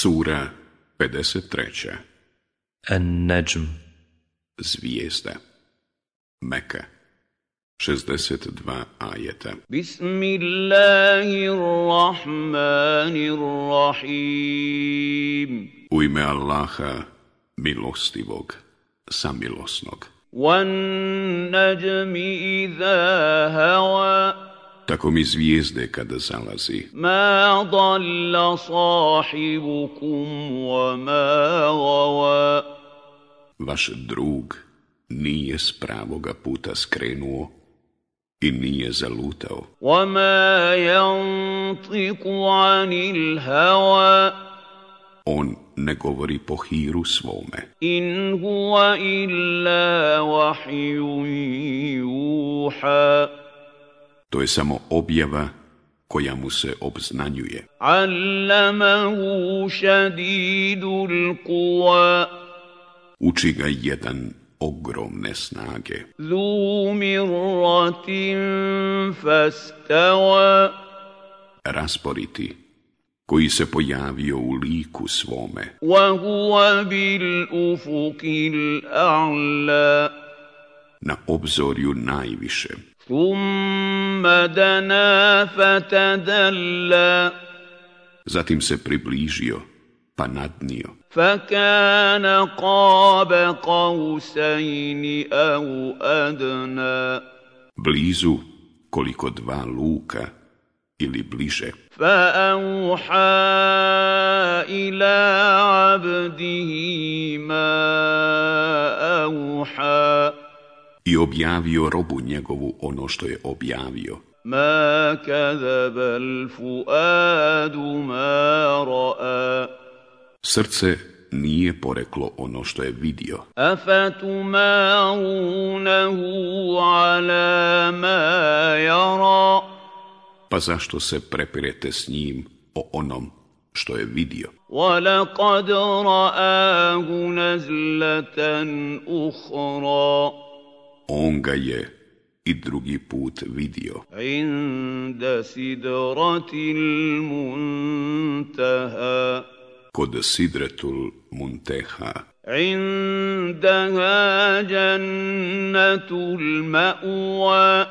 Sura 53. An-Najm. Zvijezda. Meka 62 ajeta. Bismillahirrahmanirrahim. U ime Allaha, milostivog, samilosnog. Wan najmi idha hawa tako mi zvijezde kada zalazi. Ma dalla sahibukum wa ma. Vaš drug nije s pravoga puta skrenuo i nije zalutao. Wa ma yantiku anil hawa. On ne govori po hiru svome. In huwa illa wahyu yuha. To je samo objava koja mu se obznanjuje. Allamahu šadidul kuwa. Uči ga jedan ogromne snage. Zu mirratin fastawa. Rasporiti, koji se pojavio u liku svome. Wa huwa bil ufukil a'la. Na obzorju najviše. Thumma dana fatadalla. Zatim se približio, pa nadnio. Fakana qaba qausaini au adna. Blizu koliko dva luka ili bliže. Fa Fa'auha ila abdihi ma auha i objavio robu njegovu ono što je objavio. Ma kadhaba al-fuadu ma ra'a. Srce nije poreklo ono što je vidio. Afatumarunahu ala ma yara. Pa zašto se prepirete s njim o onom što je vidio? وَلَقَدْ رَآهُ نَزْلَةً أُخْرَى on ga je i drugi put vidio. Inda sidratil muntaha. Kod sidretul munteha. Indaha jannatul ma'wa.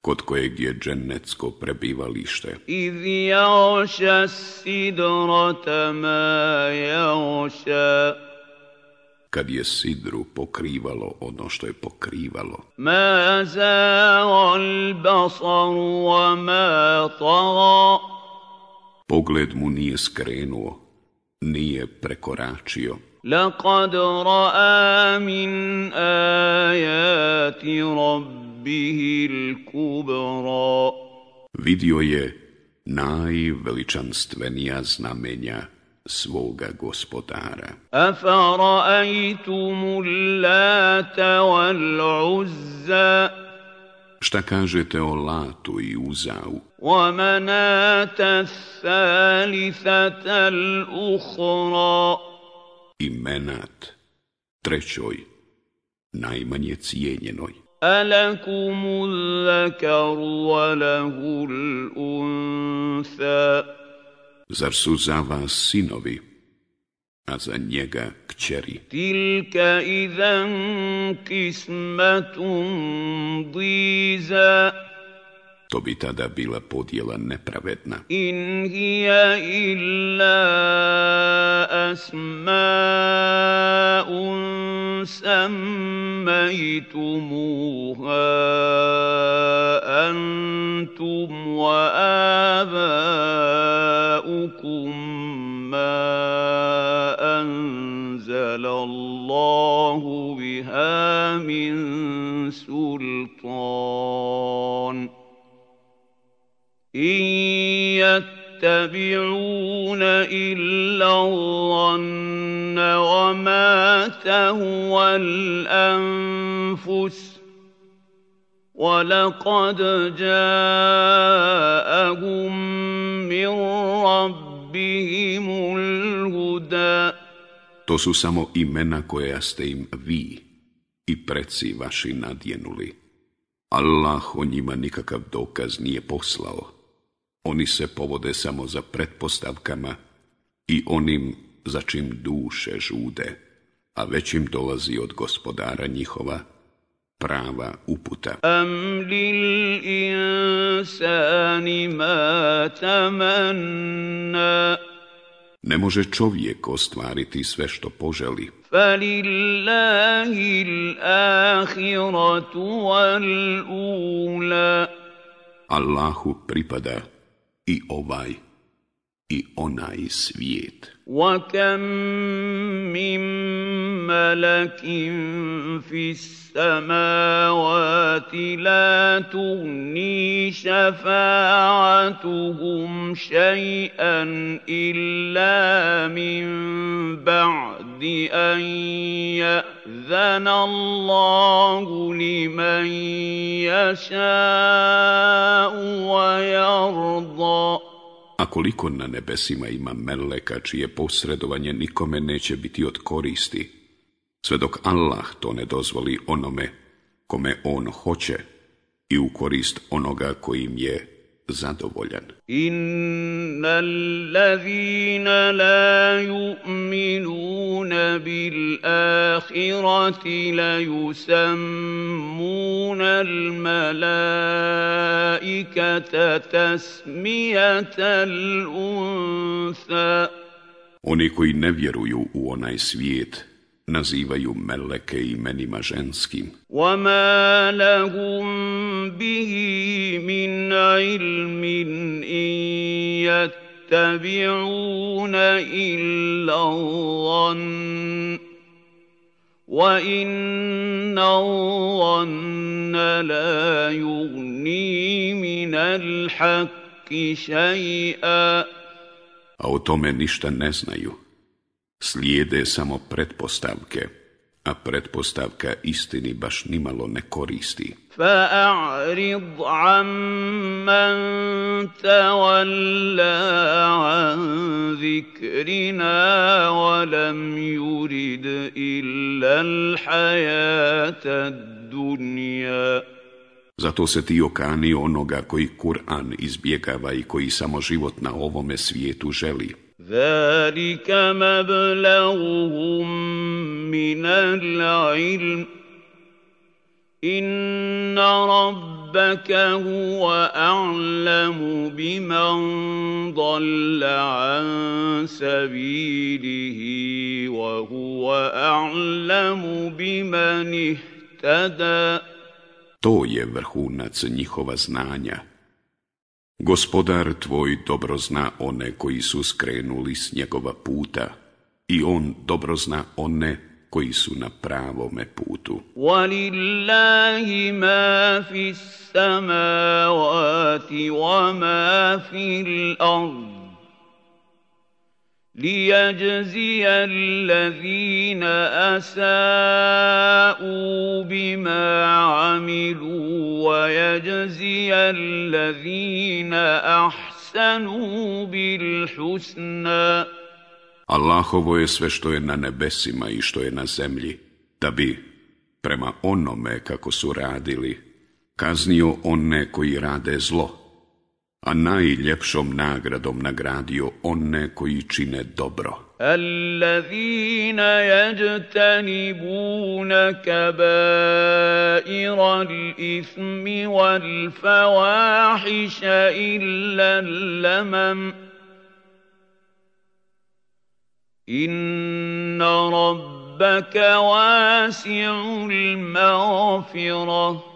Kod kojeg je džennetsko prebivalište. Iz jaoša sidrata ma jaoša kad je sidru pokrivalo ono što je pokrivalo. Ma za'al basar wa ma taga. Pogled mu nije skrenuo, nije prekoračio. Laqad ra'a min ajati rabbihil kubra. Vidio je najveličanstvenija znamenja svoga gospodara. Šta kažete o Latu i Uzau? I Menat, trećoj, najmanje cijenjenoj. Alakumu dhakaru wa lahu al-untha Zar su za vas sinovi, a za njega kćeri? Tilka idan kismatun diza. To bi tada bila podjela nepravedna. In hija illa asma'un sammajtumuha antum wa aba'ukum ma anzala Allahu biha min sultan. إن يتبعون إلا الظن وما تهوى الأنفس ولقد جاءهم من ربهم الهدى To su samo imena koja ste im vi i preci vaši nadjenuli. Allah o njima nikakav dokaz nije poslao. Oni se povode samo za pretpostavkama i onim za čim duše žude, a već im dolazi od gospodara njihova prava uputa. Am lil insani ma tamanna Ne može čovjek ostvariti sve što poželi. Falillahi l-ahiratu wal-ula Allahu pripada i ovaj i onaj svijet. وَكَمْ مِنْ مَلَكٍ فِي السَّمَاوَاتِ لَا تُغْنِي شَفَاعَتُهُمْ شَيْئًا إِلَّا مِنْ بَعْدِ أَنْ يَأْذَنَ اللَّهُ لِمَنْ يَشَاءُ وَيَرْضَى A koliko na nebesima ima meleka čije posredovanje nikome neće biti od koristi, sve dok Allah to ne dozvoli onome kome on hoće i u korist onoga kojim je zadovoljan. Inna allazina la yu'minuna bil ahirati la yusammuna al malaikata tasmijatal unsa. Oni koji ne vjeruju u onaj svijet, nazivaju meleke imenima ženskim. وَمَا لَهُم بِهِ مِنْ عِلْمٍ إِنْ يَتَّبِعُونَ إِلَّا الظَّنَّ وَإِنَّ الظَّنَّ لَا يُغْنِي مِنَ الْحَقِّ شَيْئًا A o tome ništa ne znaju. Slijede samo pretpostavke, a pretpostavka istini baš nimalo ne koristi. فأعرض عمن تولى عن ذكرنا ولم يرد إلا الحياة الدنيا Zato se ti okani onoga koji Kur'an izbjegava i koji samo život na ovome svijetu želi. ذلك مبلغهم من العلم إن ربك هو أعلم بمن ضل عن سبيله وهو أعلم بمن اهتدى To je vrhunac njihova znanja. Gospodar tvoj dobro zna one koji su skrenuli s njegova puta i on dobro zna one koji su na pravome putu. Walillahi ma fis samawati wa ma ليجزي الذين أساءوا بما عملوا ويجزي الذين أحسنوا بالحسنى Allahovo je sve što je na nebesima i što je na zemlji, da bi, prema onome kako su radili, kaznio one koji rade zlo, A najljepšom nagradom nagradio one koji čine dobro. الذين يجتنبون كبائر الإثم والفواحش إلا اللمم إن ربك واسع المغفرة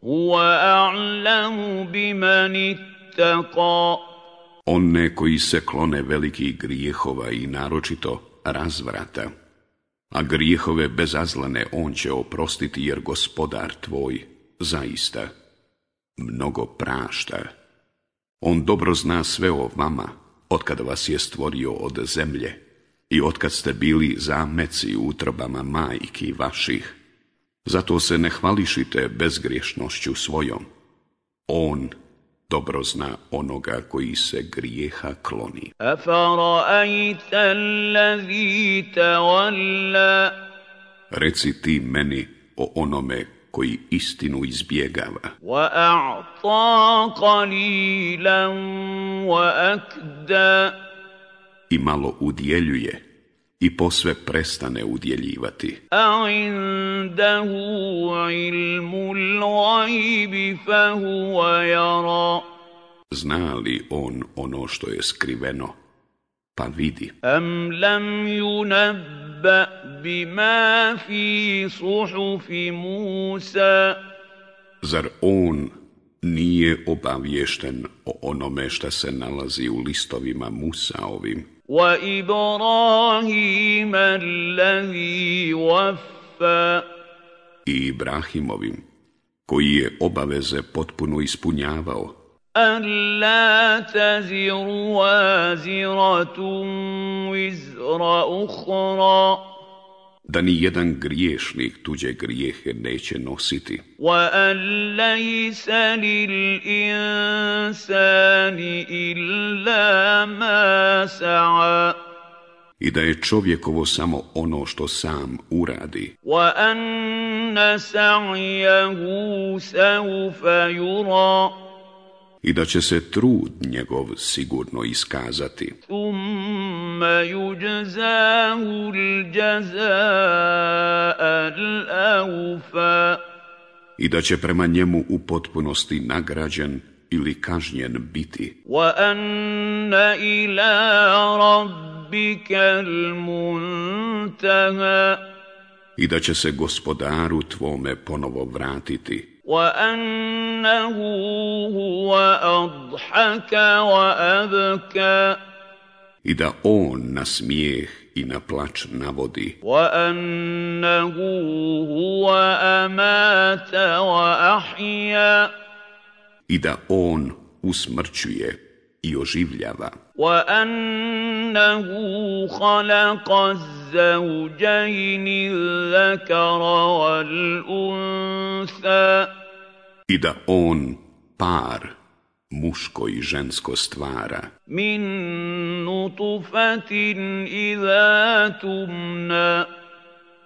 Huwa a'lamu biman ittaqa. One koji se klone velikih grijehova i naročito razvrata, a grijehove bezazlane on će oprostiti jer gospodar tvoj zaista mnogo prašta. On dobro zna sve o vama, otkad vas je stvorio od zemlje i otkad ste bili zameci u utrbama majki vaših zato se ne hvališite bezgriješnošću svojom. On dobro zna onoga koji se grijeha kloni. Reci ti meni o onome koji istinu izbjegava. I malo udjeljuje, i posve prestane udjeljivati. A indahu ilmul gajbi jara. Zna li on ono što je skriveno? Pa vidi. Am lam yunabba bima fi suhufi Musa. Zar on nije obavješten o onome što se nalazi u listovima Musa ovim? وإبراهيم الذي وفى i Ibrahimovim, koji je obaveze potpuno ispunjavao, ألا تزر وازرة وزر أخرى da ni jedan griješnik tuđe grijehe neće nositi. I da je čovjekovo samo ono što sam uradi. I da će se trud njegov sigurno iskazati. ثم يجزاه الجزاء الأوفى i da će prema njemu u potpunosti nagrađen ili kažnjen biti, وأن إلى ربك المنتهى i da će se gospodaru tvome ponovo vratiti, وأنه هو أضحك وأبكى i da on na smijeh i na plač navodi, وأنه هو أمات وأحيا i da on usmrćuje i oživljava, وأنه خلق الزوجين الذكر والأنثى i da on par, muško i žensko stvara. Min nutufatin iza tumna.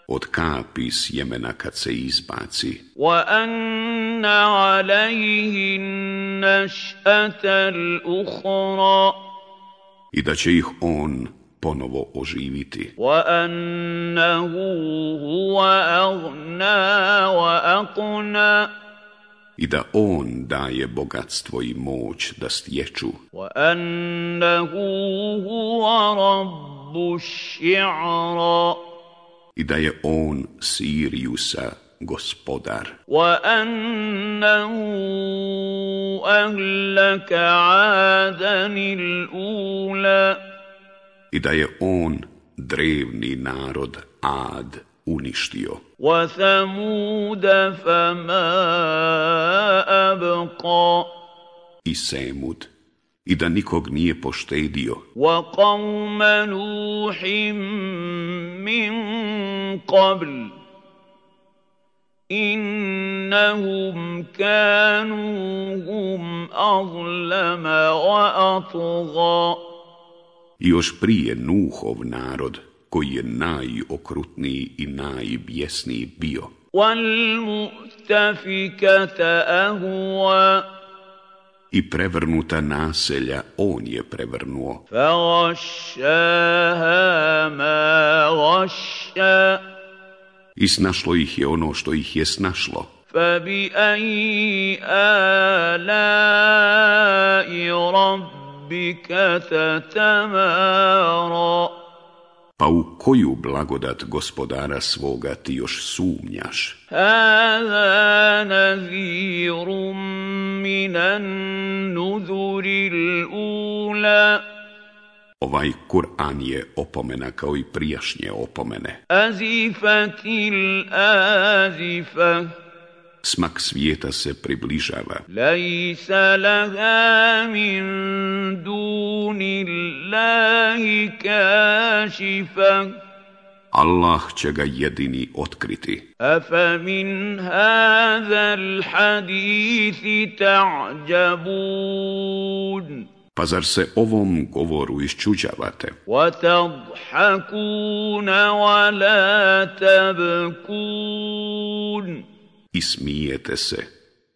Od kapi sjemena kad se izbaci. Wa anna alaihi naš'atal uhra. I da će ih on ponovo oživiti. Wa annahu huwa agna wa aqna i da on daje bogatstvo i moć da stječu, وأنه هو رب الشعرى i da je on Siriusa gospodar, وأنه أهلك عادا الأولى i da je on drevni narod Ad uništio. I Semud, i da nikog nije poštedio. Innahum kanuhum azlama wa I još prije Nuhov narod, koji je najokrutniji i najbjesniji bio, والمؤتفكة أهوى i prevrnuta naselja on je prevrnuo, فغشاها ما غشى i snašlo ih je ono što ih je snašlo, فبأي آلاء ربك تتمارى pa u koju blagodat gospodara svoga ti još sumnjaš? Hada nazirum minan nuzuril ula. Ovaj Kur'an je opomena kao i prijašnje opomene. Azifatil azifah Smak svijeta se približava. ليس لها من دون الله كاشفة Allah će ga jedini otkriti. أفمن هذا الحديث تعجبون Pa zar se ovom govoru iščuđavate? وتضحكون ولا تبكون i smijete se,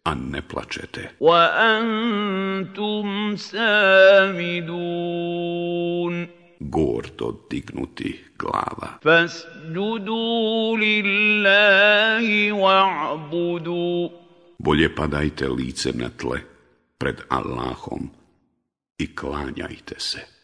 a ne plačete. Wa antum samidun. Gordo dignuti glava. Lillahi. Bolje padajte lice na tle pred Allahom i klanjajte se.